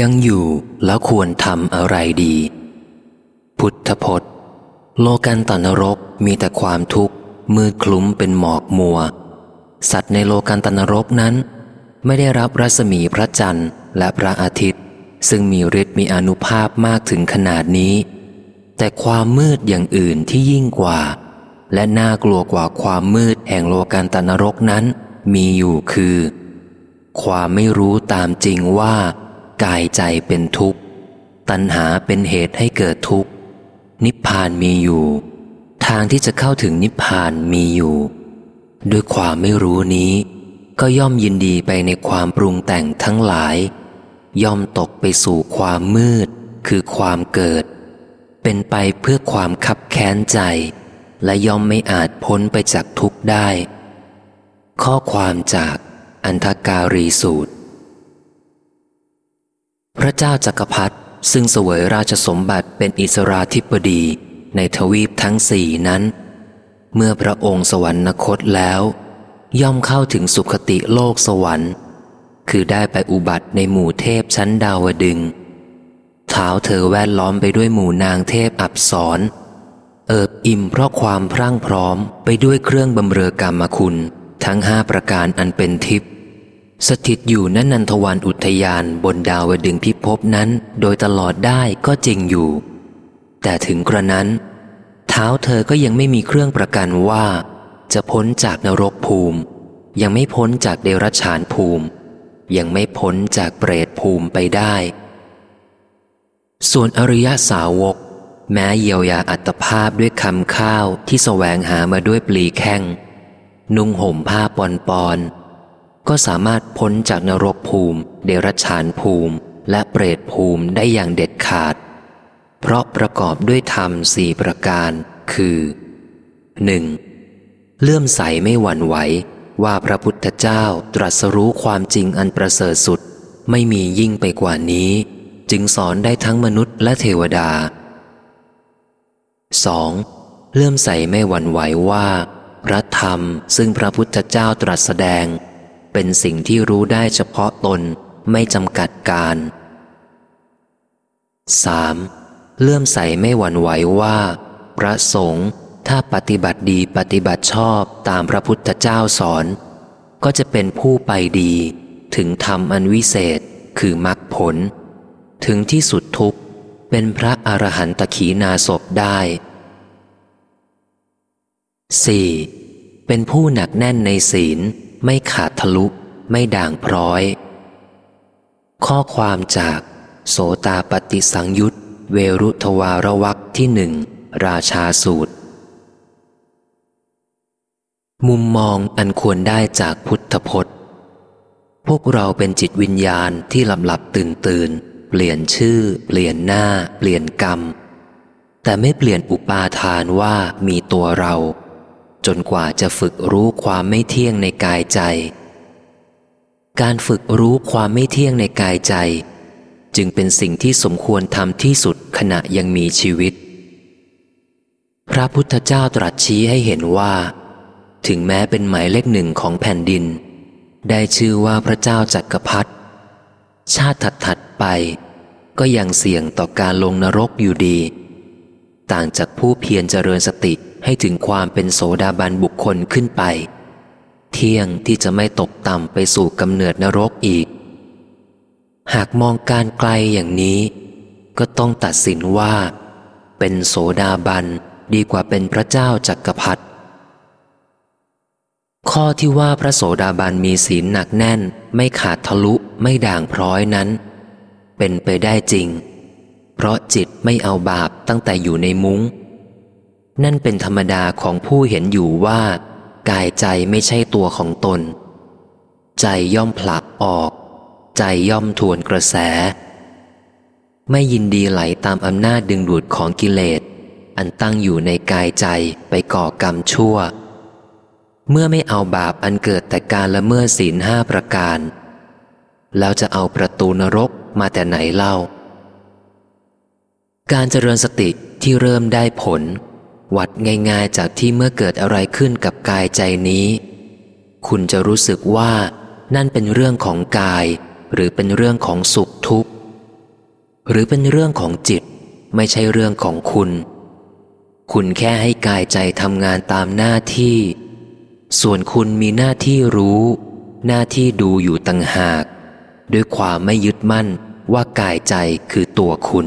ยังอยู่แล้วควรทำอะไรดี พุทธพจน์ โลกันตนรกมีแต่ความทุกข์มืดคลุ้มเป็นหมอกมัว สัตว์ในโลกันตนรกนั้น ไม่ได้รับรัศมีพระจันทร์และพระอาทิตย์ ซึ่งมีฤทธิ์มีอนุภาพมากถึงขนาดนี้ แต่ความมืดอย่างอื่นที่ยิ่งกว่า และน่ากลัวกว่าความมืดแห่งโลกันตนรกนั้น มีอยู่คือ ความไม่รู้ตามจริงว่า กายใจเป็นทุกข์ ตัณหาเป็นเหตุให้เกิดทุกข์ นิพพานมีอยู่ ทางที่จะเข้าถึงนิพพานมีอยู่ ด้วยความไม่รู้นี้ ก็ย่อมยินดีไปในความปรุงแต่งทั้งหลาย ย่อมตกไปสู่ความมืด คือความเกิด เป็นไปเพื่อความคับแค้นใจ และย่อมไม่อาจพ้นไปจากทุกข์ได้ ข้อความจากอันทการีสูตร พระเจ้าจักรพรรดิซึ่งเสวยราชสมบัติเป็นอิสราธิปดีในทวีปทั้งสี่นั้น เมื่อพระองค์สวรรคตแล้ว ย่อมเข้าถึงสุคติโลกสวรรค์ คือได้ไปอุบัติในหมู่เทพชั้นดาวดึงเท้าเธอแวดล้อมไปด้วยหมู่นางเทพอับสรเอิบอิ่มเพราะความพรั่งพร้อมไปด้วยเครื่องบำเรอกรรมคุณ ทั้งห้าประการอันเป็นทิพย์ สถิตอยู่นันนันทวันอุทยานบนดาวดึงพิภพนั้นโดยตลอดได้ก็จริงอยู่ แต่ถึงกระนั้น เท้าเธอก็ยังไม่มีเครื่องประกันว่า จะพ้นจากนรกภูมิ ยังไม่พ้นจากเดรัจฉานภูมิ ยังไม่พ้นจากเปรตภูมิไปได้ ส่วนอริยสาวก แม้เยียวยาอัตภาพด้วยคำข้าวที่แสวงหามาด้วยปลีแข้ง นุ่งห่มผ้าปอนปอน ก็สามารถพ้นจากนรกภูมิ เดรัจฉานภูมิ และเปรตภูมิได้อย่างเด็ดขาด เพราะประกอบด้วยธรรมสี่ประการ คือ 1. เลื่อมใสไม่หวั่นไหว ว่าพระพุทธเจ้าตรัสรู้ความจริงอันประเสริฐสุด ไม่มียิ่งไปกว่านี้ จึงสอนได้ทั้งมนุษย์และเทวดา 2. เลื่อมใสไม่หวั่นไหวว่า พระธรรมซึ่งพระพุทธเจ้าตรัสแสดง เป็นสิ่งที่รู้ได้เฉพาะตนไม่จำกัดการ 3. เลื่อมใสไม่หวั่นไหวว่า พระสงฆ์ถ้าปฏิบัติดีปฏิบัติชอบตามพระพุทธเจ้าสอน ก็จะเป็นผู้ไปดี ถึงธรรมอันวิเศษคือมรรคผล ถึงที่สุดทุกเป็นพระอรหันตขีนาศพได้ 4. เป็นผู้หนักแน่นในศีล ไม่ขาดทะลุ ไม่ด่างพร้อย ข้อความจาก โสตาปฏิสังยุตเวรุทวารวักที่หนึ่งราชาสูตร มุมมองอันควรได้จากพุทธพจน์ พวกเราเป็นจิตวิญญาณที่หลับหลับตื่นตื่นเปลี่ยนชื่อ เปลี่ยนหน้า เปลี่ยนกรรม แต่ไม่เปลี่ยนอุปาทานว่ามีตัวเรา จนกว่าจะฝึกรู้ความไม่เที่ยงในกายใจ การฝึกรู้ความไม่เที่ยงในกายใจ จึงเป็นสิ่งที่สมควรทำที่สุดขณะยังมีชีวิต พระพุทธเจ้าตรัสชี้ให้เห็นว่า ถึงแม้เป็นหมายเลขหนึ่งของแผ่นดิน ได้ชื่อว่าพระเจ้าจักรพรรดิชาติถัดๆไป ก็ยังเสี่ยงต่อการลงนรกอยู่ดี ต่างจากผู้เพียรเจริญสติ ให้ถึงความเป็นโสดาบันบุคคลขึ้นไป เที่ยงที่จะไม่ตกต่ำไปสู่กำเนิดนรกอีก หากมองการไกลอย่างนี้ ก็ต้องตัดสินว่า เป็นโสดาบันดีกว่าเป็นพระเจ้าจักรพรรดิข้อที่ว่าพระโสดาบันมีศีลหนักแน่น ไม่ขาดทะลุไม่ด่างพร้อยนั้น เป็นไปได้จริง เพราะจิตไม่เอาบาปตั้งแต่อยู่ในมุง้ง นั่นเป็นธรรมดาของผู้เห็นอยู่ว่า กายใจไม่ใช่ตัวของตน ใจย่อมผลักออก ใจย่อมทวนกระแส ไม่ยินดีไหลตามอำนาจดึงดูดของกิเลส อันตั้งอยู่ในกายใจไปก่อกรรมชั่ว เมื่อไม่เอาบาปอันเกิดแต่การละเมิดศีลห้าประการ แล้วจะเอาประตูนรกมาแต่ไหนเล่า การเจริญสติที่เริ่มได้ผล วัดง่ายๆจากที่เมื่อเกิดอะไรขึ้นกับกายใจนี้ คุณจะรู้สึกว่านั่นเป็นเรื่องของกาย หรือเป็นเรื่องของสุขทุกข์ หรือเป็นเรื่องของจิต ไม่ใช่เรื่องของคุณ คุณแค่ให้กายใจทำงานตามหน้าที่ ส่วนคุณมีหน้าที่รู้ หน้าที่ดูอยู่ต่างหาก ด้วยความไม่ยึดมั่นว่ากายใจคือตัวคุณ